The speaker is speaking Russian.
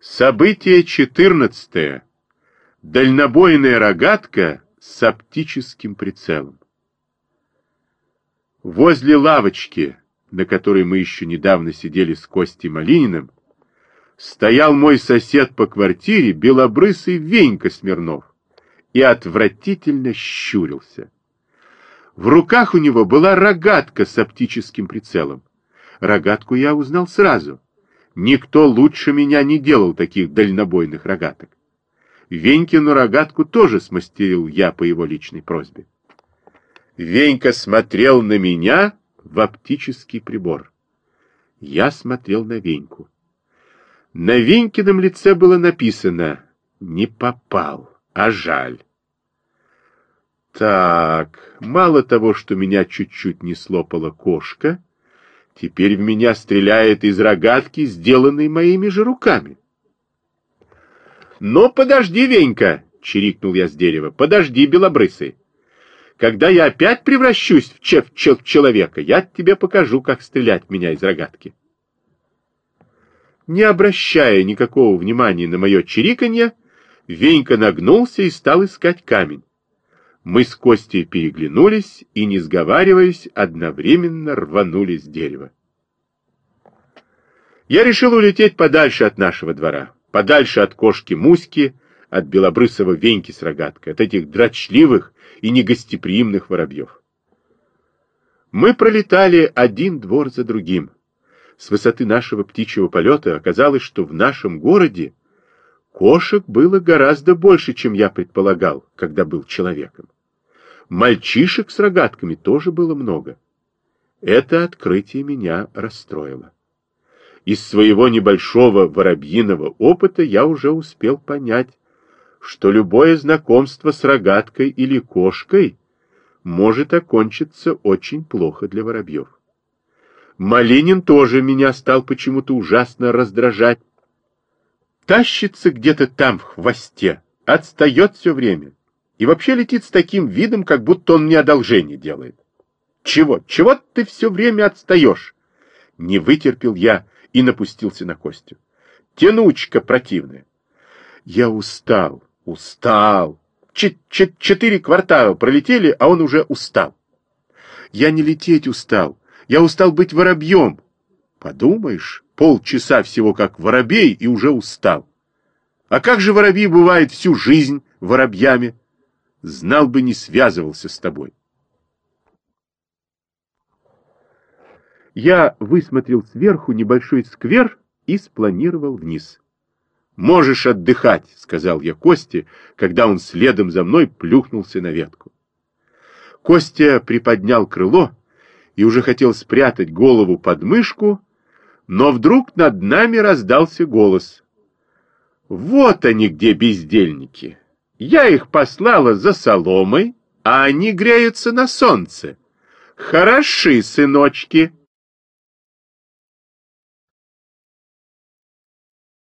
Событие 14. Дальнобойная рогатка с оптическим прицелом. Возле лавочки, на которой мы еще недавно сидели с Костей Малининым, стоял мой сосед по квартире, белобрысый Венька Смирнов, и отвратительно щурился. В руках у него была рогатка с оптическим прицелом. Рогатку я узнал сразу — Никто лучше меня не делал таких дальнобойных рогаток. Венькину рогатку тоже смастерил я по его личной просьбе. Венька смотрел на меня в оптический прибор. Я смотрел на Веньку. На Венькином лице было написано «Не попал, а жаль». Так, мало того, что меня чуть-чуть не слопала кошка, Теперь в меня стреляет из рогатки, сделанной моими же руками. «Но подожди, Венька!» — чирикнул я с дерева. «Подожди, белобрысый! Когда я опять превращусь в, чеф -чел человека, я тебе покажу, как стрелять меня из рогатки». Не обращая никакого внимания на мое чириканье, Венька нагнулся и стал искать камень. Мы с Костей переглянулись и, не сговариваясь, одновременно рванули с дерева. Я решил улететь подальше от нашего двора, подальше от кошки Муськи, от белобрысого Веньки с рогаткой, от этих дрочливых и негостеприимных воробьев. Мы пролетали один двор за другим. С высоты нашего птичьего полета оказалось, что в нашем городе кошек было гораздо больше, чем я предполагал, когда был человеком. Мальчишек с рогатками тоже было много. Это открытие меня расстроило. Из своего небольшого воробьиного опыта я уже успел понять, что любое знакомство с рогаткой или кошкой может окончиться очень плохо для воробьев. Малинин тоже меня стал почему-то ужасно раздражать. Тащится где-то там в хвосте, отстает все время. И вообще летит с таким видом, как будто он мне одолжение делает. Чего? Чего ты все время отстаешь? Не вытерпел я и напустился на Костю. Тянучка противная. Я устал, устал. Ч -ч Четыре квартала пролетели, а он уже устал. Я не лететь устал. Я устал быть воробьем. Подумаешь, полчаса всего как воробей и уже устал. А как же воробьи бывает всю жизнь воробьями? Знал бы, не связывался с тобой. Я высмотрел сверху небольшой сквер и спланировал вниз. «Можешь отдыхать», — сказал я Косте, когда он следом за мной плюхнулся на ветку. Костя приподнял крыло и уже хотел спрятать голову под мышку, но вдруг над нами раздался голос. «Вот они где бездельники!» Я их послала за соломой, а они греются на солнце. Хороши, сыночки.